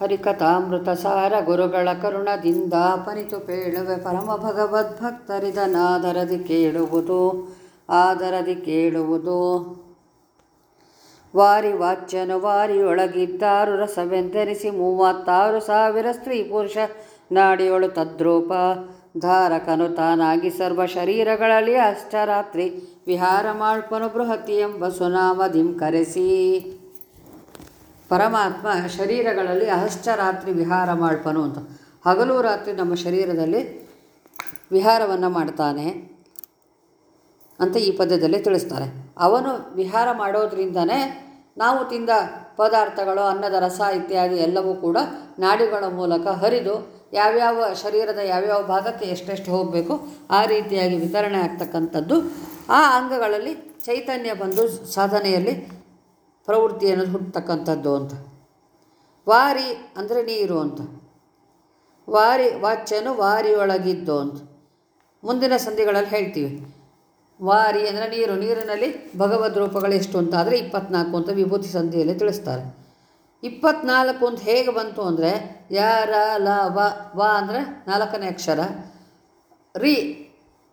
ಹರಿಕಥಾಮೃತ ಸಾರ ಗುರುಗಳ ಕರುಣದಿಂದ ಪರಿತು ಪೇಳುವೆ ಪರಮ ಭಗವದ್ಭಕ್ತರಿದನಾದರದಿ ಕೇಳುವುದು, ಆದರದಿ ಕೇಳುವುದು. ವಾರಿ ವಾಚ್ಯನು ವಾರಿಯೊಳಗಿದ್ದಾರು, ರಸವೆಂದರಿಸಿ ಮೂವತ್ತಾರು ಸಾವಿರ ಸ್ತ್ರೀ ಪುರುಷ ನಾಡಿಯೊಳು ತದ್ರೂಪ. ಧಾರಕನು ತಾನಾಗಿ ಸರ್ವ ಶರೀರಗಳಲ್ಲಿ ಅಷ್ಟರಾತ್ರಿ ವಿಹಾರ ಮಾಡ್ಪನು ಬೃಹತಿ ಎಂಬ ಸುನಾಮ ಕರೆಸಿ ಪರಮಾತ್ಮ ಶರೀರಗಳಲ್ಲಿ ಅಹಶ್ಚರಾತ್ರಿ ವಿಹಾರ ಮಾಡ್ಪನು ಅಂತ. ಹಗಲು ರಾತ್ರಿ ನಮ್ಮ ಶರೀರದಲ್ಲಿ ವಿಹಾರವನ್ನು ಮಾಡ್ತಾನೆ ಅಂತ ಈ ಪದ್ಯದಲ್ಲಿ ತಿಳಿಸ್ತಾರೆ. ಅವನು ವಿಹಾರ ಮಾಡೋದ್ರಿಂದನೇ ನಾವು ತಿಂದ ಪದಾರ್ಥಗಳು, ಅನ್ನದ ರಸ ಇತ್ಯಾದಿ ಎಲ್ಲವೂ ಕೂಡ ನಾಡಿಗಳ ಮೂಲಕ ಹರಿದು ಯಾವ್ಯಾವ ಶರೀರದ ಯಾವ್ಯಾವ ಭಾಗಕ್ಕೆ ಎಷ್ಟೆಷ್ಟು ಹೋಗಬೇಕು ಆ ರೀತಿಯಾಗಿ ವಿತರಣೆ ಆಗ್ತಕ್ಕಂಥದ್ದು ಆ ಅಂಗಗಳಲ್ಲಿ ಚೈತನ್ಯ ಬಂದು ಸಾಧನೆಯಲ್ಲಿ ಪ್ರವೃತ್ತಿಯನ್ನು ಹುಟ್ಟತಕ್ಕಂಥದ್ದು ಅಂತ. ವಾರಿ ಅಂದರೆ ನೀರು ಅಂತ. ವಾರಿ, ವಾಚ್ಯನು ವಾರಿಯೊಳಗಿದ್ದು ಅಂತ. ಮುಂದಿನ ಸಂಧಿಗಳಲ್ಲಿ ಹೇಳ್ತೀವಿ. ವಾರಿ ಅಂದರೆ ನೀರು. ನೀರಿನಲ್ಲಿ ಭಗವದ್ ರೂಪಗಳು ಎಷ್ಟು ಅಂತ ಆದರೆ ಇಪ್ಪತ್ನಾಲ್ಕು ಅಂತ ವಿಭೂತಿ ಸಂಧಿಯಲ್ಲಿ ತಿಳಿಸ್ತಾರೆ. ಇಪ್ಪತ್ನಾಲ್ಕು ಅಂತ ಹೇಗೆ ಬಂತು ಅಂದರೆ ಯಾರ, ಲ, ವ ವ ಅಂದರೆ ನಾಲ್ಕನೇ ಅಕ್ಷರ, ರಿ,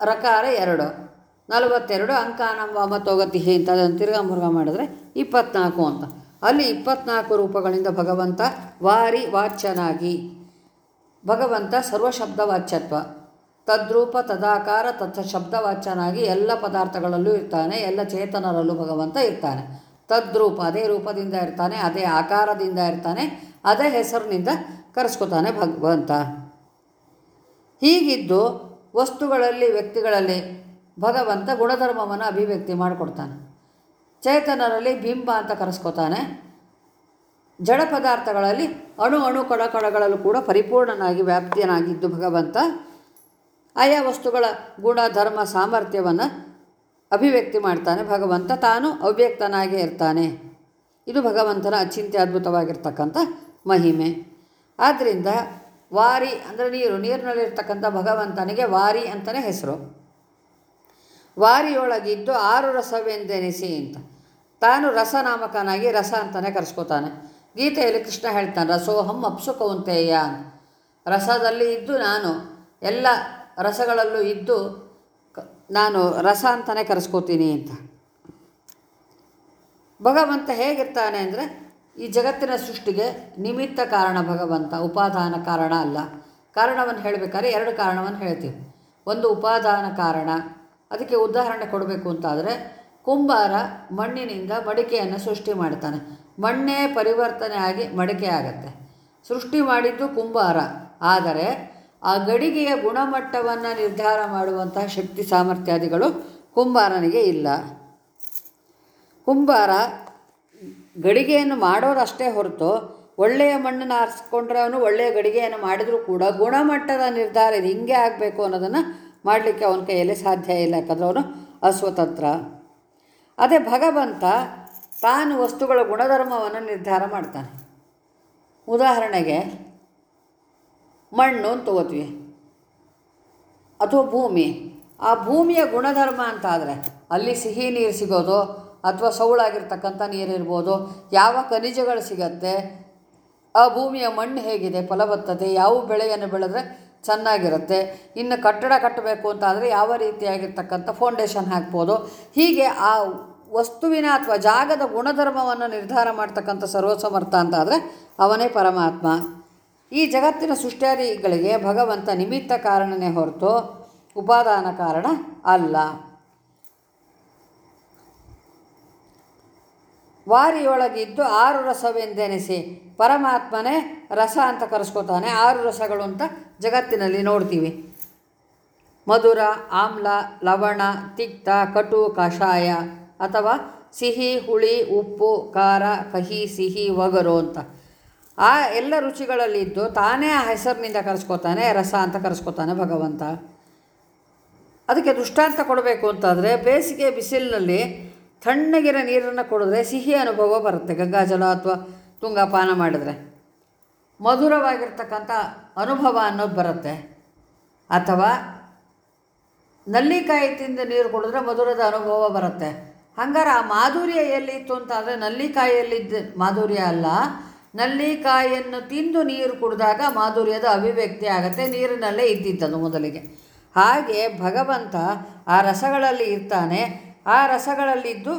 ರಕಾರ ಎರಡು. ನಲವತ್ತೆರಡು ಅಂಕನಂವಾಮ ತೋಗತಿ ಅಂತ ಅದನ್ನು ತಿರ್ಗಾ ಮುರುಗ ಮಾಡಿದ್ರೆ ಇಪ್ಪತ್ನಾಲ್ಕು ಅಂತ. ಅಲ್ಲಿ ಇಪ್ಪತ್ನಾಲ್ಕು ರೂಪಗಳಿಂದ ಭಗವಂತ ವಾರಿ ವಾಚ್ಯನಾಗಿ. ಭಗವಂತ ಸರ್ವಶಬ್ದ ವಾಚ್ಯತ್ವ ತದ್ರೂಪ, ತದಾಕಾರ ತತ್ ಶಬ್ದವಾಚ್ಯನಾಗಿ ಎಲ್ಲ ಪದಾರ್ಥಗಳಲ್ಲೂ ಇರ್ತಾನೆ, ಎಲ್ಲ ಚೇತನರಲ್ಲೂ ಭಗವಂತ ಇರ್ತಾನೆ. ತದ್ರೂಪ, ಅದೇ ರೂಪದಿಂದ ಇರ್ತಾನೆ, ಅದೇ ಆಕಾರದಿಂದ ಇರ್ತಾನೆ, ಅದೇ ಹೆಸರಿನಿಂದ ಕರೆಸ್ಕೊತಾನೆ ಭಗವಂತ. ಹೀಗಿದ್ದು ವಸ್ತುಗಳಲ್ಲಿ, ವ್ಯಕ್ತಿಗಳಲ್ಲಿ ಭಗವಂತ ಗುಣಧರ್ಮವನ್ನು ಅಭಿವ್ಯಕ್ತಿ ಮಾಡಿಕೊಡ್ತಾನೆ. ಚೇತನರಲ್ಲಿ ಬಿಂಬ ಅಂತ ಕರೆಸ್ಕೊತಾನೆ. ಜಡ ಪದಾರ್ಥಗಳಲ್ಲಿ ಅಣು ಅಣು ಕಣ ಕಣಗಳಲ್ಲೂ ಕೂಡ ಪರಿಪೂರ್ಣನಾಗಿ ವ್ಯಾಪ್ತಿಯನಾಗಿದ್ದು ಭಗವಂತ. ಆಯಾ ವಸ್ತುಗಳ ಗುಣ, ಧರ್ಮ, ಸಾಮರ್ಥ್ಯವನ್ನು ಅಭಿವ್ಯಕ್ತಿ ಮಾಡ್ತಾನೆ. ಭಗವಂತ ತಾನು ಅವ್ಯಕ್ತನಾಗೇ ಇರ್ತಾನೆ. ಇದು ಭಗವಂತನ ಅಚಿಂತ್ಯ ಅದ್ಭುತವಾಗಿರ್ತಕ್ಕಂಥ ಮಹಿಮೆ. ಆದ್ದರಿಂದ ವಾರಿ ಅಂದರೆ ನೀರು, ನೀರಿನಲ್ಲಿರ್ತಕ್ಕಂಥ ಭಗವಂತನಿಗೆ ವಾರಿ ಅಂತಲೇ ಹೆಸರು. ವಾರಿಯೊಳಗಿದ್ದು ಆರು ರಸವೆಂದೆನಿಸಿ ಅಂತ. ತಾನು ರಸನಾಮಕನಾಗಿ ರಸ ಅಂತಲೇ ಕರೆಸ್ಕೋತಾನೆ. ಗೀತೆಯಲ್ಲಿ ಕೃಷ್ಣ ಹೇಳ್ತಾನೆ, ರಸೋಹಂ ಅಪ್ಸು ಕೌಂತೆಯ ಅಂತ. ರಸದಲ್ಲಿ ಇದ್ದು ನಾನು, ಎಲ್ಲ ರಸಗಳಲ್ಲೂ ಇದ್ದು ನಾನು ರಸ ಅಂತಲೇ ಕರೆಸ್ಕೋತೀನಿ ಅಂತ. ಭಗವಂತ ಹೇಗಿರ್ತಾನೆ ಅಂದರೆ, ಈ ಜಗತ್ತಿನ ಸೃಷ್ಟಿಗೆ ನಿಮಿತ್ತ ಕಾರಣ ಭಗವಂತ, ಉಪಾದಾನ ಕಾರಣ ಅಲ್ಲ. ಕಾರಣವನ್ನು ಹೇಳಬೇಕಾದ್ರೆ ಎರಡು ಕಾರಣವನ್ನು ಹೇಳ್ತೀವಿ. ಒಂದು ಉಪಾದಾನ ಕಾರಣ ಅದಕ್ಕೆ ಉದಾಹರಣೆ ಕೊಡಬೇಕು ಅಂತಾದರೆ ಕುಂಬಾರ ಮಣ್ಣಿನಿಂದ ಮಡಿಕೆಯನ್ನು ಸೃಷ್ಟಿ ಮಾಡ್ತಾನೆ. ಮಣ್ಣೇ ಪರಿವರ್ತನೆ ಆಗಿ ಮಡಿಕೆ ಆಗತ್ತೆ. ಸೃಷ್ಟಿ ಮಾಡಿದ್ದು ಕುಂಬಾರ. ಆದರೆ ಆ ಗಡಿಗೆಯ ಗುಣಮಟ್ಟವನ್ನು ನಿರ್ಧಾರ ಮಾಡುವಂತಹ ಶಕ್ತಿ ಸಾಮರ್ಥ್ಯಾದಿಗಳು ಕುಂಬಾರನಿಗೆ ಇಲ್ಲ. ಕುಂಬಾರ ಗಡಿಗೆಯನ್ನು ಮಾಡೋದಷ್ಟೇ ಹೊರತು ಒಳ್ಳೆಯ ಮಣ್ಣನ್ನು ಆರಿಸ್ಕೊಂಡ್ರೆ ಅವನು ಒಳ್ಳೆಯ ಗಡಿಗೆಯನ್ನು ಮಾಡಿದರೂ ಕೂಡ ಗುಣಮಟ್ಟದ ನಿರ್ಧಾರ ಇದು ಹಿಂಗೆ ಆಗಬೇಕು ಅನ್ನೋದನ್ನು ಮಾಡಲಿಕ್ಕೆ ಅವನ ಕೈಯಲ್ಲಿ ಸಾಧ್ಯ ಇಲ್ಲ, ಯಾಕಂದ್ರೆ ಅವನು ಅಸ್ವತಂತ್ರ. ಅದೇ ಭಗವಂತ ತಾನು ವಸ್ತುಗಳ ಗುಣಧರ್ಮವನ್ನು ನಿರ್ಧಾರ ಮಾಡ್ತಾನೆ. ಉದಾಹರಣೆಗೆ, ಮಣ್ಣು ಅಂತ ತಗೋತೀವಿ ಅಥವಾ ಭೂಮಿ. ಆ ಭೂಮಿಯ ಗುಣಧರ್ಮ ಅಂತ ಆದರೆ ಅಲ್ಲಿ ಸಿಹಿ ನೀರು ಸಿಗೋದು, ಅಥವಾ ಸೌಳಾಗಿರ್ತಕ್ಕಂಥ ನೀರಿರ್ಬೋದು ಯಾವ ಖನಿಜಗಳು ಸಿಗತ್ತೆ, ಆ ಭೂಮಿಯ ಮಣ್ಣು ಹೇಗಿದೆ ಫಲವತ್ತತೆ ಯಾವ ಬೆಳೆಯನ್ನು ಬೆಳೆದ್ರೆ ಚೆನ್ನಾಗಿರುತ್ತೆ. ಇನ್ನು ಕಟ್ಟಡ ಕಟ್ಟಬೇಕು ಅಂತ ಅಂದರೆ ಯಾವ ರೀತಿಯಾಗಿರ್ತಕ್ಕಂಥ ಫೌಂಡೇಶನ್ ಹಾಕ್ಬೋದು. ಹೀಗೆ ಆ ವಸ್ತುವಿನ ಅಥವಾ ಜಾಗದ ಗುಣಧರ್ಮವನ್ನು ನಿರ್ಧಾರ ಮಾಡ್ತಕ್ಕಂಥ ಸರ್ವಸಮರ್ಥ ಅಂತ ಆದರೆ ಅವನೇ ಪರಮಾತ್ಮ. ಈ ಜಗತ್ತಿನ ಸೃಷ್ಟಿಯಾದಿಗಳಿಗೆ ಭಗವಂತ ನಿಮಿತ್ತ ಕಾರಣನೇ ಹೊರತು ಉಪಾದಾನ ಕಾರಣ ಅಲ್ಲ. ವಾರಿಯೊಳಗಿದ್ದು ಆರು ರಸವೆಂದೆನಿಸಿ ಪರಮಾತ್ಮನೇ ರಸ ಅಂತ ಕರೆಸ್ಕೊತಾನೆ ಆರು ರಸಗಳು ಅಂತ ಜಗತ್ತಿನಲ್ಲಿ ನೋಡ್ತೀವಿ. ಮಧುರ, ಆಮ್ಲ, ಲವಣ, ತಿಕ್ತ, ಕಟು, ಕಷಾಯ ಅಥವಾ ಸಿಹಿ, ಹುಳಿ, ಉಪ್ಪು, ಖಾರ, ಕಹಿ, ಸಿಹಿ, ಒಗರು ಅಂತ. ಆ ಎಲ್ಲ ರುಚಿಗಳಲ್ಲಿದ್ದು ತಾನೇ ಆ ಹೆಸರಿನಿಂದ ಕರೆಸ್ಕೊತಾನೆ ರಸ ಅಂತ ಕರೆಸ್ಕೊತಾನೆ ಭಗವಂತ. ಅದಕ್ಕೆ ದೃಷ್ಟಾಂತ ಕೊಡಬೇಕು ಅಂತಂದರೆ ಬೇಸಿಗೆ ಬಿಸಿಲಿನಲ್ಲಿ ತಣ್ಣಗಿರೋ ನೀರನ್ನು ಕುಡಿದ್ರೆ ಸಿಹಿ ಅನುಭವ ಬರುತ್ತೆ. ಗಂಗಾಜಲ ಅಥವಾ ತುಂಗಪಾನ ಮಾಡಿದ್ರೆ ಮಧುರವಾಗಿರ್ತಕ್ಕಂಥ ಅನುಭವ ಅನ್ನೋದು ಬರುತ್ತೆ. ಅಥವಾ ನಲ್ಲಿಕಾಯಿ ತಿಂದ ನೀರು ಕುಡಿದ್ರೆ ಮಧುರದ ಅನುಭವ ಬರುತ್ತೆ. ಹಂಗಾರೆ ಆ ಮಾಧುರ್ಯ ಎಲ್ಲಿತ್ತು ಅಂತ ಅಂದರೆ ನಲ್ಲಿಕಾಯಿಯಲ್ಲಿದ್ದ ಮಾಧುರ್ಯ ಅಲ್ಲ. ನಲ್ಲಿಕಾಯಿಯನ್ನು ತಿಂದು ನೀರು ಕುಡಿದಾಗ ಮಾಧುರ್ಯದ ಅಭಿವ್ಯಕ್ತಿ ಆಗುತ್ತೆ, ನೀರಿನಲ್ಲೇ ಇದ್ದಿದ್ದದು ಮೊದಲಿಗೆ. ಹಾಗೆ ಭಗವಂತ ಆ ರಸಗಳಲ್ಲಿ ಇರ್ತಾನೆ. ಆ ರಸಗಳಲ್ಲಿದ್ದು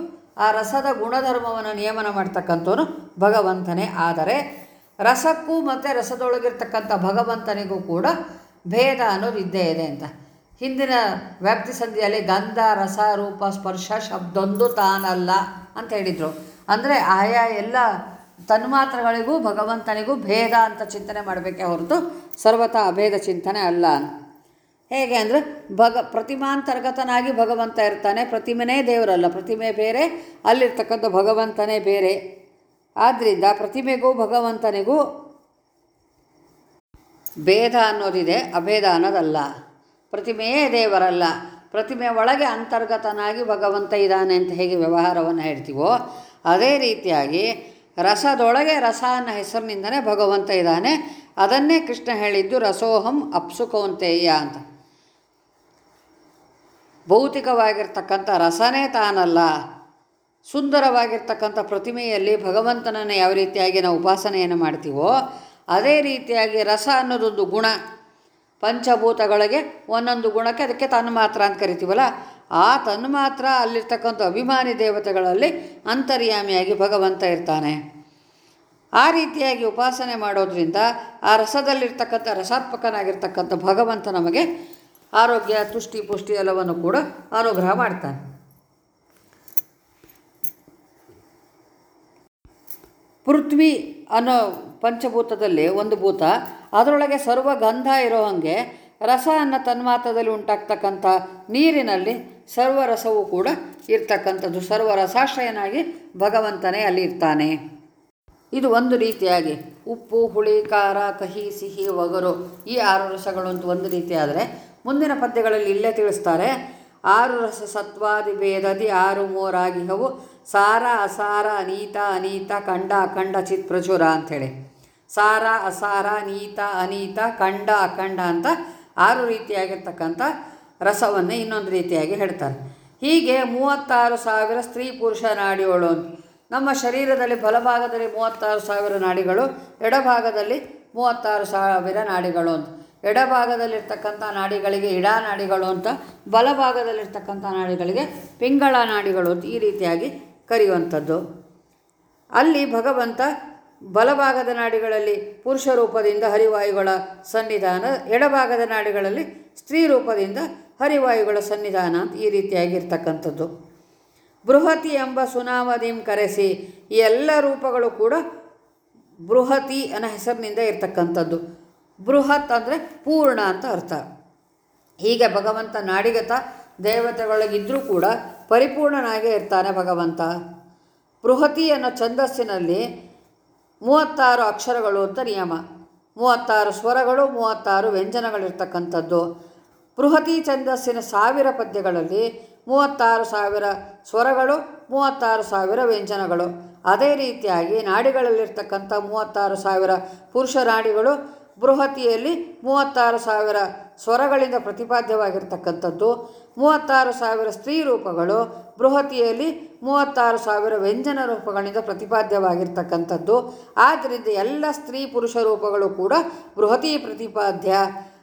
ಆ ರಸದ ಗುಣಧರ್ಮವನ್ನು ನಿಯಮನ ಮಾಡ್ತಕ್ಕಂಥವನು ಭಗವಂತನೇ. ಆದರೆ ರಸಕ್ಕೂ ಮತ್ತು ರಸದೊಳಗಿರ್ತಕ್ಕಂಥ ಭಗವಂತನಿಗೂ ಕೂಡ ಭೇದ ಅನ್ನೋದು ಇದ್ದೇ ಇದೆ ಅಂತ. ಹಿಂದಿನ ವ್ಯಾಪ್ತಿ ಸಂಧಿಯಲ್ಲಿ ಗಂಧ, ರಸ, ರೂಪ, ಸ್ಪರ್ಶ, ಶಬ್ದೊಂದು ತಾನಲ್ಲ ಅಂತ ಹೇಳಿದರು. ಅಂದರೆ ಆಯಾ ಎಲ್ಲ ತನ್ಮಾತ್ರಗಳಿಗೂ ಭಗವಂತನಿಗೂ ಭೇದ ಅಂತ ಚಿಂತನೆ ಮಾಡಬೇಕೆ ಹೊರತು ಸರ್ವತಾ ಅಭೇದ ಚಿಂತನೆ ಅಲ್ಲ ಹೇಗೆ ಅಂದರೆ ಭಗ ಪ್ರತಿಮಾಂತರ್ಗತನಾಗಿ ಭಗವಂತ ಇರ್ತಾನೆ. ಪ್ರತಿಮೆನೇ ದೇವರಲ್ಲ, ಪ್ರತಿಮೆ ಬೇರೆ, ಅಲ್ಲಿರ್ತಕ್ಕಂಥ ಭಗವಂತನೇ ಬೇರೆ. ಆದ್ದರಿಂದ ಪ್ರತಿಮೆಗೂ ಭಗವಂತನಿಗೂ ಭೇದ ಅನ್ನೋದಿದೆ, ಅಭೇದ ಅನ್ನೋದಲ್ಲ. ಪ್ರತಿಮೆಯೇ ದೇವರಲ್ಲ. ಪ್ರತಿಮೆ ಒಳಗೆ ಅಂತರ್ಗತನಾಗಿ ಭಗವಂತ ಇದ್ದಾನೆ ಅಂತ ಹೇಗೆ ವ್ಯವಹಾರವನ್ನು ಹೇಳ್ತೀವೋ, ಅದೇ ರೀತಿಯಾಗಿ ರಸದೊಳಗೆ ರಸ ಅನ್ನೋ ಹೆಸರಿನಿಂದನೇ ಭಗವಂತ ಇದ್ದಾನೆ. ಅದನ್ನೇ ಕೃಷ್ಣ ಹೇಳಿದ್ದು ರಸೋಹಂ ಅಪ್ಸುಕೌಂತೇಯ ಅಂತ. ಭೌತಿಕವಾಗಿರ್ತಕ್ಕಂಥ ರಸನೇ ತಾನಲ್ಲ. ಸುಂದರವಾಗಿರ್ತಕ್ಕಂಥ ಪ್ರತಿಮೆಯಲ್ಲಿ ಭಗವಂತನನ್ನು ಯಾವ ರೀತಿಯಾಗಿ ನಾವು ಉಪಾಸನೆಯನ್ನು ಮಾಡ್ತೀವೋ, ಅದೇ ರೀತಿಯಾಗಿ ರಸ ಅನ್ನೋದೊಂದು ಗುಣ. ಪಂಚಭೂತಗಳಿಗೆ ಒಂದೊಂದು ಗುಣಕ್ಕೆ ಅದಕ್ಕೆ ತನ್ಮಾತ್ರ ಅಂತ ಕರಿತೀವಲ್ಲ, ಆ ತನ್ಮಾತ್ರ ಅಲ್ಲಿರ್ತಕ್ಕಂಥ ಅಭಿಮಾನಿ ದೇವತೆಗಳಲ್ಲಿ ಅಂತರ್ಯಾಮಿಯಾಗಿ ಭಗವಂತ ಇರ್ತಾನೆ. ಆ ರೀತಿಯಾಗಿ ಉಪಾಸನೆ ಮಾಡೋದ್ರಿಂದ ಆ ರಸದಲ್ಲಿರ್ತಕ್ಕಂಥ ರಸಾತ್ಮಕನಾಗಿರ್ತಕ್ಕಂಥ ಭಗವಂತ ನಮಗೆ ಆರೋಗ್ಯ, ತುಷ್ಟಿ, ಪುಷ್ಟಿ ಎಲ್ಲವನ್ನು ಕೂಡ ಅನುಗ್ರಹ ಮಾಡ್ತಾನೆ. ಪೃಥ್ವಿ ಅನ್ನೋ ಪಂಚಭೂತದಲ್ಲಿ ಒಂದು ಭೂತ, ಅದರೊಳಗೆ ಸರ್ವ ಗಂಧ ಇರೋ ಹಾಗೆ ರಸ ಅನ್ನೋ ತನ್ಮಾತದಲ್ಲಿ ಉಂಟಾಗ್ತಕ್ಕಂಥ ನೀರಿನಲ್ಲಿ ಸರ್ವರಸವೂ ಕೂಡ ಇರ್ತಕ್ಕಂಥದ್ದು. ಸರ್ವರಸಾಶ್ರಯನಾಗಿ ಭಗವಂತನೇ ಅಲ್ಲಿ ಇರ್ತಾನೆ. ಇದು ಒಂದು ರೀತಿಯಾಗಿ ಉಪ್ಪು, ಹುಳಿ, ಖಾರ, ಕಹಿ, ಸಿಹಿ, ಒಗರು ಈ ಆರು ರಸಗಳು ಅಂತ ಒಂದು ರೀತಿ ಆದರೆ ಮುಂದಿನ ಪದ್ಯಗಳಲ್ಲಿ ಇಲ್ಲೇ ತಿಳಿಸ್ತಾರೆ. ಆರು ರಸ ಸತ್ವಾದಿ ಭೇದದಿ ಆರು ಮೂರಾಗಿಹವು. ಸಾರ, ಅಸಾರ, ಅನೀತ ಅನೀತ ಖಂಡ ಅಖಂಡ, ಚಿತ್ ಪ್ರಚುರ ಅಂಥೇಳಿ. ಸಾರ, ಅಸಾರ ನೀತ ಅನೀತ ಖಂಡ ಅಖಂಡ ಅಂತ ಆರು ರೀತಿಯಾಗಿರ್ತಕ್ಕಂಥ ರಸವನ್ನು ಇನ್ನೊಂದು ರೀತಿಯಾಗಿ ಹೇಳ್ತಾರೆ. ಹೀಗೆ ಮೂವತ್ತಾರು ಸಾವಿರ ಸ್ತ್ರೀ ಪುರುಷ ನಾಡಿಗಳು ನಮ್ಮ ಶರೀರದಲ್ಲಿ ಬಲಭಾಗದಲ್ಲಿ ಮೂವತ್ತಾರು ಸಾವಿರ ನಾಡಿಗಳು, ಎಡಭಾಗದಲ್ಲಿ ಮೂವತ್ತಾರು ಸಾವಿರ ನಾಡಿಗಳು. ಅಂತ ಎಡಭಾಗದಲ್ಲಿರ್ತಕ್ಕಂಥ ನಾಡಿಗಳಿಗೆ ಇಡಾ ನಾಡಿಗಳು ಅಂತ, ಬಲಭಾಗದಲ್ಲಿರ್ತಕ್ಕಂಥ ನಾಡಿಗಳಿಗೆ ಪಿಂಗಳ ನಾಡಿಗಳು ಅಂತ ಈ ರೀತಿಯಾಗಿ ಕರೆಯುವಂಥದ್ದು. ಅಲ್ಲಿ ಭಗವಂತ ಬಲಭಾಗದ ನಾಡಿಗಳಲ್ಲಿ ಪುರುಷ ರೂಪದಿಂದ ಹರಿವಾಯುಗಳ ಸನ್ನಿಧಾನ, ಎಡಭಾಗದ ನಾಡಿಗಳಲ್ಲಿ ಸ್ತ್ರೀ ರೂಪದಿಂದ ಹರಿವಾಯುಗಳ ಸನ್ನಿಧಾನ ಅಂತ ಈ ರೀತಿಯಾಗಿರ್ತಕ್ಕಂಥದ್ದು ಬೃಹತಿ ಎಂಬ ಸುನಾಮದಿಂ ಕರೆಸಿ ಎಲ್ಲ ರೂಪಗಳು ಕೂಡ ಬೃಹತಿ ಅನ್ನೋ ಹೆಸರಿನಿಂದ ಇರ್ತಕ್ಕಂಥದ್ದು. ಬೃಹತ್ ಅಂದರೆ ಪೂರ್ಣ ಅಂತ ಅರ್ಥ. ಹೀಗೆ ಭಗವಂತ ನಾಡಿಗತ ದೇವತೆಗಳಿಗಿದ್ದರೂ ಕೂಡ ಪರಿಪೂರ್ಣನಾಗೇ ಇರ್ತಾನೆ ಭಗವಂತ. ಬೃಹತಿ ಅನ್ನೋ ಛಂದಸ್ಸಿನಲ್ಲಿ ಮೂವತ್ತಾರು ಅಕ್ಷರಗಳು ಅಂತ ನಿಯಮ. ಮೂವತ್ತಾರು ಸ್ವರಗಳು, ಮೂವತ್ತಾರು ವ್ಯಂಜನಗಳಿರ್ತಕ್ಕಂಥದ್ದು. ಬೃಹತಿ ಛಂದಸ್ಸಿನ ಸಾವಿರ ಪದ್ಯಗಳಲ್ಲಿ ಮೂವತ್ತಾರು ಸಾವಿರ ಸ್ವರಗಳು, ಮೂವತ್ತಾರು ಸಾವಿರ ವ್ಯಂಜನಗಳು. ಅದೇ ರೀತಿಯಾಗಿ ನಾಡಿಗಳಲ್ಲಿರ್ತಕ್ಕಂಥ ಮೂವತ್ತಾರು ಸಾವಿರ ಪುರುಷ ನಾಡಿಗಳು ಬೃಹತಿಯಲ್ಲಿ ಮೂವತ್ತಾರು ಸಾವಿರ ಸ್ವರಗಳಿಂದ ಪ್ರತಿಪಾದ್ಯವಾಗಿರ್ತಕ್ಕಂಥದ್ದು. ಮೂವತ್ತಾರು ಸಾವಿರ ಸ್ತ್ರೀ ರೂಪಗಳು, ಬೃಹತಿಯಲ್ಲಿ ಮೂವತ್ತಾರು ಸಾವಿರ ವ್ಯಂಜನ ರೂಪಗಳಿಂದ ಪ್ರತಿಪಾದ್ಯವಾಗಿರ್ತಕ್ಕಂಥದ್ದು. ಆದ್ದರಿಂದ ಎಲ್ಲ ಸ್ತ್ರೀ ಪುರುಷ ರೂಪಗಳು ಕೂಡ ಬೃಹತಿ ಪ್ರತಿಪಾದ್ಯ.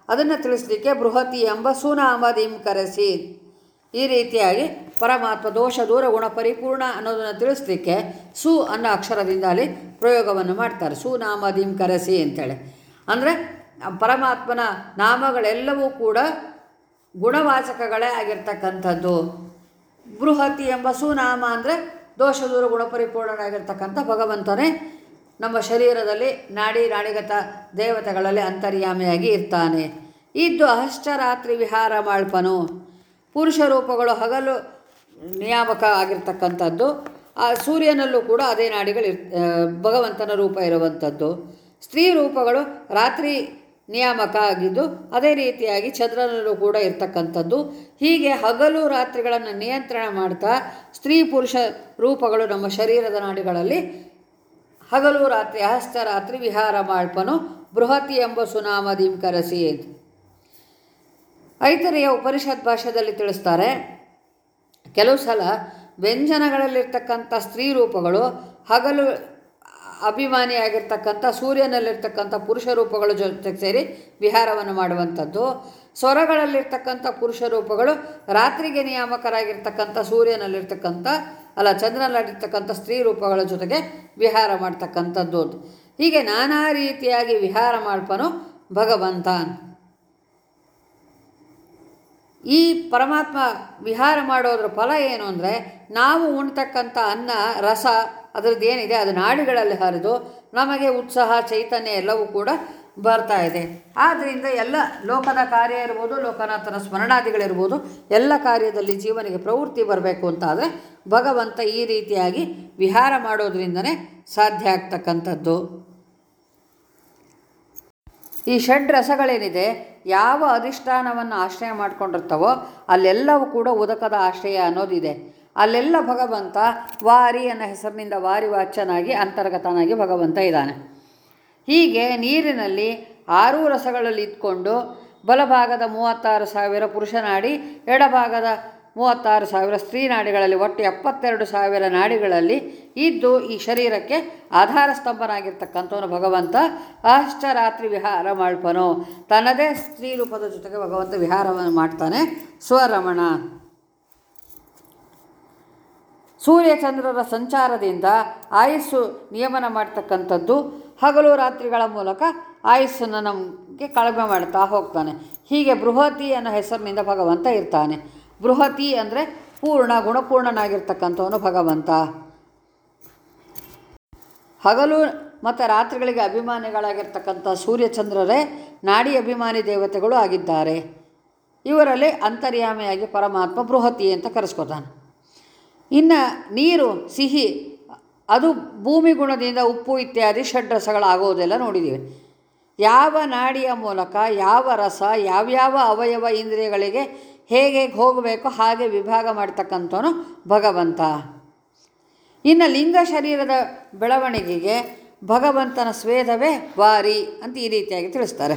ಅದನ್ನು ತಿಳಿಸ್ಲಿಕ್ಕೆ ಬೃಹತಿ ಎಂಬ ಸುನಾಮದಿಂ ಕರೆಸಿ. ಈ ರೀತಿಯಾಗಿ ಪರಮಾತ್ಮ ದೋಷ ದೂರ ಗುಣ ಪರಿಪೂರ್ಣ ಅನ್ನೋದನ್ನು ತಿಳಿಸ್ಲಿಕ್ಕೆ ಸು ಅನ್ನೋ ಅಕ್ಷರದಿಂದ ಅಲ್ಲಿ ಪ್ರಯೋಗವನ್ನು ಮಾಡ್ತಾರೆ. ಸುನಾಮದಿಂ ಕರೆಸಿ ಅಂತೇಳಿ. ಅಂದರೆ ಪರಮಾತ್ಮನ ನಾಮಗಳೆಲ್ಲವೂ ಕೂಡ ಗುಣವಾಚಕಗಳೇ ಆಗಿರ್ತಕ್ಕಂಥದ್ದು. ಬೃಹತಿ ಎಂಬ ಸುನಾಮ ಅಂದರೆ ದೋಷ ದೂರ ಗುಣಪರಿಪೂರ್ಣನಾಗಿರ್ತಕ್ಕಂಥ ಭಗವಂತನೇ ನಮ್ಮ ಶರೀರದಲ್ಲಿ ನಾಡಿ ನಾಡಿಗತ ದೇವತೆಗಳಲ್ಲಿ ಅಂತರ್ಯಾಮಿಯಾಗಿ ಇರ್ತಾನೆ. ಇದ್ದು ಅಹಶ್ಚರಾತ್ರಿ ವಿಹಾರ ಮಾಳ್ಪನು ಪುರುಷ ರೂಪಗಳು ಹಗಲು ನಿಯಾಮಕ ಆಗಿರ್ತಕ್ಕಂಥದ್ದು. ಆ ಸೂರ್ಯನಲ್ಲೂ ಕೂಡ ಅದೇ ನಾಡಿಗಳು ಭಗವಂತನ ರೂಪ ಇರುವಂಥದ್ದು. ಸ್ತ್ರೀ ರೂಪಗಳು ರಾತ್ರಿ ನಿಯಾಮಕ ಆಗಿದ್ದು, ಅದೇ ರೀತಿಯಾಗಿ ಚಂದ್ರನಲ್ಲೂ ಕೂಡ ಇರ್ತಕ್ಕಂಥದ್ದು. ಹೀಗೆ ಹಗಲು ರಾತ್ರಿಗಳನ್ನು ನಿಯಂತ್ರಣ ಮಾಡ್ತಾ, ಸ್ತ್ರೀ ಪುರುಷ ರೂಪಗಳು ನಮ್ಮ ಶರೀರದ ನಾಡಿಗಳಲ್ಲಿ ಹಗಲು ರಾತ್ರಿ, ಅಹಸ್ತ ರಾತ್ರಿ ವಿಹಾರ ಮಾಡ್ಪನು ಬೃಹತಿ ಎಂಬ ಸುನಾಮದೀಂ ಕರೆಸಿ ಐತರೆಯ ಉಪನಿಷತ್ ಭಾಷೆಯಲ್ಲಿ ತಿಳಿಸ್ತಾರೆ, ಕೆಲವು ಸಲ ವ್ಯಂಜನಗಳಲ್ಲಿರ್ತಕ್ಕಂಥ ಸ್ತ್ರೀ ರೂಪಗಳು ಹಗಲು ಅಭಿಮಾನಿಯಾಗಿರ್ತಕ್ಕಂಥ ಸೂರ್ಯನಲ್ಲಿರ್ತಕ್ಕಂಥ ಪುರುಷ ರೂಪಗಳ ಜೊತೆಗೆ ಸೇರಿ ವಿಹಾರವನ್ನು ಮಾಡುವಂಥದ್ದು ಸ್ವರಗಳಲ್ಲಿರ್ತಕ್ಕಂಥ ಪುರುಷ ರೂಪಗಳು, ರಾತ್ರಿಗೆ ನಿಯಾಮಕರಾಗಿರ್ತಕ್ಕಂಥ, ಸೂರ್ಯನಲ್ಲಿರ್ತಕ್ಕಂಥ, ಅಲ್ಲ, ಚಂದ್ರನಲ್ಲಿರ್ತಕ್ಕಂಥ ಸ್ತ್ರೀ ರೂಪಗಳ ಜೊತೆಗೆ ವಿಹಾರ ಮಾಡ್ತಕ್ಕಂಥದ್ದು ಅಂತ. ಹೀಗೆ ನಾನಾ ರೀತಿಯಾಗಿ ವಿಹಾರ ಮಾಡ್ಪನು ಭಗವಂತ ಈ ಪರಮಾತ್ಮ ವಿಹಾರ ಮಾಡೋದ್ರ ಫಲ ಏನು ಅಂದರೆ, ನಾವು ಉಣ್ತಕ್ಕಂಥ ಅನ್ನ, ರಸ ಅದರದ್ದು ಏನಿದೆ? ಅದು ನಾಡಿಗಳಲ್ಲಿ ಹರಿದು ನಮಗೆ ಉತ್ಸಾಹ, ಚೈತನ್ಯ ಎಲ್ಲವೂ ಕೂಡ ಬರ್ತಾ ಇದೆ. ಆದ್ದರಿಂದ ಎಲ್ಲ ಲೋಕದ ಕಾರ್ಯ ಇರ್ಬೋದು, ಲೋಕನಾಥನ ಸ್ಮರಣಾದಿಗಳಿರ್ಬೋದು, ಎಲ್ಲ ಕಾರ್ಯದಲ್ಲಿ ಜೀವನಿಗೆ ಪ್ರವೃತ್ತಿ ಬರಬೇಕು ಅಂತಾದರೆ ಭಗವಂತ ಈ ರೀತಿಯಾಗಿ ವಿಹಾರ ಮಾಡೋದ್ರಿಂದನೇ ಸಾಧ್ಯ ಆಗ್ತಕ್ಕಂಥದ್ದು. ಈ ಷಡ್ ರಸಗಳೇನಿದೆ? ಯಾವ ಅಧಿಷ್ಠಾನವನ್ನು ಆಶ್ರಯ ಮಾಡ್ಕೊಂಡಿರ್ತವೋ ಅಲ್ಲೆಲ್ಲವೂ ಕೂಡ ಉದಕದ ಆಶ್ರಯ ಅನ್ನೋದಿದೆ. ಅಲ್ಲೆಲ್ಲ ಭಗವಂತ ವಾರಿ ಅನ್ನೋ ಹೆಸರಿನಿಂದ ವಾರಿ ವಾಚ್ಯನಾಗಿ, ಅಂತರ್ಗತನಾಗಿ ಭಗವಂತ ಇದ್ದಾನೆ. ಹೀಗೆ ನೀರಿನಲ್ಲಿ ಆರೂ ರಸಗಳಲ್ಲಿ ಇದ್ಕೊಂಡು ಬಲಭಾಗದ ಮೂವತ್ತಾರು ಸಾವಿರ ಪುರುಷ ನಾಡಿ, ಎಡಭಾಗದ ಮೂವತ್ತಾರು ಸಾವಿರ ಸ್ತ್ರೀ ನಾಡಿಗಳಲ್ಲಿ, ಒಟ್ಟು ಎಪ್ಪತ್ತೆರಡು ಸಾವಿರ ನಾಡಿಗಳಲ್ಲಿ ಇದ್ದು ಈ ಶರೀರಕ್ಕೆ ಆಧಾರ ಸ್ತಂಭನಾಗಿರ್ತಕ್ಕಂಥವನು ಭಗವಂತ. ಅಷ್ಟರಾತ್ರಿ ವಿಹಾರ ಮಾಡ್ಪನು. ತನ್ನದೇ ಸ್ತ್ರೀ ರೂಪದ ಜೊತೆಗೆ ಭಗವಂತ ವಿಹಾರವನ್ನು ಮಾಡ್ತಾನೆ. ಸ್ವರಮಣ. ಸೂರ್ಯಚಂದ್ರರ ಸಂಚಾರದಿಂದ ಆಯಸ್ಸು ನಿಯಮನ ಮಾಡ್ತಕ್ಕಂಥದ್ದು ಹಗಲು ರಾತ್ರಿಗಳ ಮೂಲಕ ಆಯುಸ್ಸನ್ನು ನಮಗೆ ಕಡಿಮೆ ಮಾಡ್ತಾ ಹೋಗ್ತಾನೆ. ಹೀಗೆ ಬೃಹತಿ ಅನ್ನೋ ಹೆಸರಿನಿಂದ ಭಗವಂತ ಇರ್ತಾನೆ. ಬೃಹತಿ ಅಂದರೆ ಪೂರ್ಣ ಗುಣಪೂರ್ಣನಾಗಿರ್ತಕ್ಕಂಥವನು ಭಗವಂತ. ಹಗಲು ಮತ್ತು ರಾತ್ರಿಗಳಿಗೆ ಅಭಿಮಾನಿಗಳಾಗಿರ್ತಕ್ಕಂಥ ಸೂರ್ಯಚಂದ್ರರೇ ನಾಡಿ ಅಭಿಮಾನಿ ದೇವತೆಗಳು ಆಗಿದ್ದಾರೆ. ಇವರಲ್ಲಿ ಅಂತರ್ಯಾಮಿಯಾಗಿ ಪರಮಾತ್ಮ ಬೃಹತಿ ಅಂತ ಕರೆಸ್ಕೊತಾನೆ. ಇನ್ನು ನೀರು, ಸಿಹಿ, ಅದು ಭೂಮಿ ಗುಣದಿಂದ ಉಪ್ಪು ಇತ್ಯಾದಿ ಷಡ್ರಸಗಳಾಗೋದೆಲ್ಲ ನೋಡಿದ್ದೀವಿ. ಯಾವ ನಾಡಿಯ ಮೂಲಕ, ಯಾವ ರಸ, ಯಾವ್ಯಾವ ಅವಯವ ಇಂದ್ರಿಯಗಳಿಗೆ ಹೇಗೆ ಹೋಗಬೇಕು ಹಾಗೆ ವಿಭಾಗ ಮಾಡ್ತಕ್ಕಂಥವನು ಭಗವಂತ. ಇನ್ನು ಲಿಂಗ ಶರೀರದ ಬೆಳವಣಿಗೆಗೆ ಭಗವಂತನ ಸ್ವೇದವೇ ವಾರಿ ಅಂತ ಈ ರೀತಿಯಾಗಿ ತಿಳಿಸ್ತಾರೆ.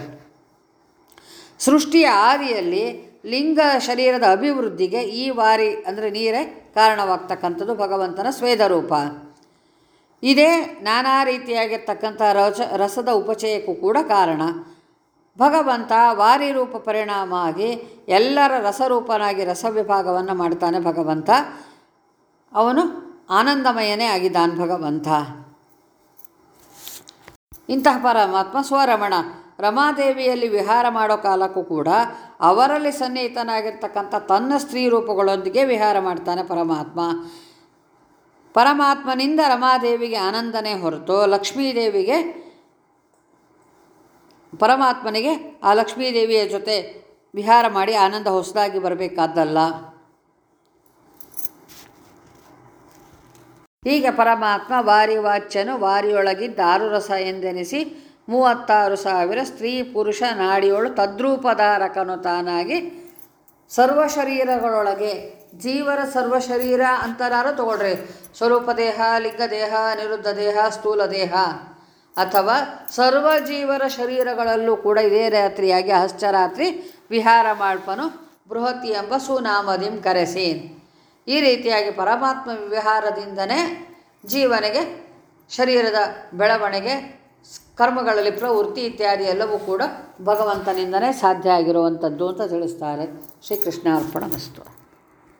ಸೃಷ್ಟಿಯ ಆದಿಯಲ್ಲಿ ಲಿಂಗ ಶರೀರದ ಅಭಿವೃದ್ಧಿಗೆ ಈ ವಾರಿ ಅಂದರೆ ನೀರೇ ಕಾರಣವಾಗ್ತಕ್ಕಂಥದ್ದು ಭಗವಂತನ ಸ್ವೇದ ರೂಪ ಇದೇ ನಾನಾ ರೀತಿಯಾಗಿರ್ತಕ್ಕಂಥ ರಚ ರಸದ ಉಪಚಯಕ್ಕೂ ಕೂಡ ಕಾರಣ. ಭಗವಂತ ವಾರಿ ರೂಪ ಪರಿಣಾಮ ಆಗಿ ಎಲ್ಲರ ರಸರೂಪನಾಗಿ ರಸ ವಿಭಾಗವನ್ನು ಮಾಡ್ತಾನೆ ಭಗವಂತ. ಅವನು ಆನಂದಮಯನೇ ಆಗಿದ್ದಾನೆ ಭಗವಂತ. ಇಂತಹ ಪರಮಾತ್ಮ ಸ್ವರಮಣ. ರಮಾದೇವಿಯಲ್ಲಿ ವಿಹಾರ ಮಾಡೋ ಕಾಲಕ್ಕೂ ಕೂಡ ಅವರಲ್ಲಿ ಸನ್ನಿಹಿತನಾಗಿರ್ತಕ್ಕಂಥ ತನ್ನ ಸ್ತ್ರೀ ರೂಪಗಳೊಂದಿಗೆ ವಿಹಾರ ಮಾಡ್ತಾನೆ ಪರಮಾತ್ಮ. ಪರಮಾತ್ಮನಿಂದ ರಮಾದೇವಿಗೆ ಆನಂದನೇ ಹೊರತು ಲಕ್ಷ್ಮೀದೇವಿಗೆ, ಪರಮಾತ್ಮನಿಗೆ ಆ ಲಕ್ಷ್ಮೀದೇವಿಯ ಜೊತೆ ವಿಹಾರ ಮಾಡಿ ಆನಂದ ಹೊಸದಾಗಿ ಬರಬೇಕಾದ್ದಲ್ಲ ಹೀಗೆ ಪರಮಾತ್ಮ ವಾರಿ ವಾಚ್ಯನು ವಾರಿಯೊಳಗಿದ್ದ ಆರು ರಸ ಎಂದೆನಿಸಿ ಮೂವತ್ತಾರು ಸಾವಿರ ಸ್ತ್ರೀ ಪುರುಷ ನಾಡಿಯೋಳು ತದ್ರೂಪಧಾರಕನು ತಾನಾಗಿ ಸರ್ವ ಶರೀರಗಳೊಳಗೆ ಜೀವರ ಸರ್ವ ಶರೀರ ಅಂತರಾರು ತಗೊಳ್ರಿ. ಸ್ವರೂಪ ದೇಹ, ಲಿಂಗ ದೇಹ ನಿರುದ್ಧ ದೇಹ, ಸ್ಥೂಲ ದೇಹ. ಅಥವಾ ಸರ್ವ ಜೀವರ ಶರೀರಗಳಲ್ಲೂ ಕೂಡ ಇದೇ ರಾತ್ರಿಯಾಗಿ ಹಶ್ಚರಾತ್ರಿ ವಿಹಾರ ಮಾಡ್ಪನು ಬೃಹತಿ ಎಂಬ ಸುನಾಮದಿಂ ಕರೆಸಿ ಈ ರೀತಿಯಾಗಿ ಪರಮಾತ್ಮ ವಿಹಾರದಿಂದನೇ ಜೀವನಿಗೆ, ಶರೀರದ ಬೆಳವಣಿಗೆ ಕರ್ಮಗಳಲ್ಲಿ ಪ್ರವೃತ್ತಿ ಇತ್ಯಾದಿ ಎಲ್ಲವೂ ಕೂಡ ಭಗವಂತನಿಂದನೇ ಸಾಧ್ಯ ಆಗಿರುವಂಥದ್ದು ಅಂತ ತಿಳಿಸ್ತಾರೆ. ಶ್ರೀಕೃಷ್ಣ ಅರ್ಪಣ ವಸ್ತು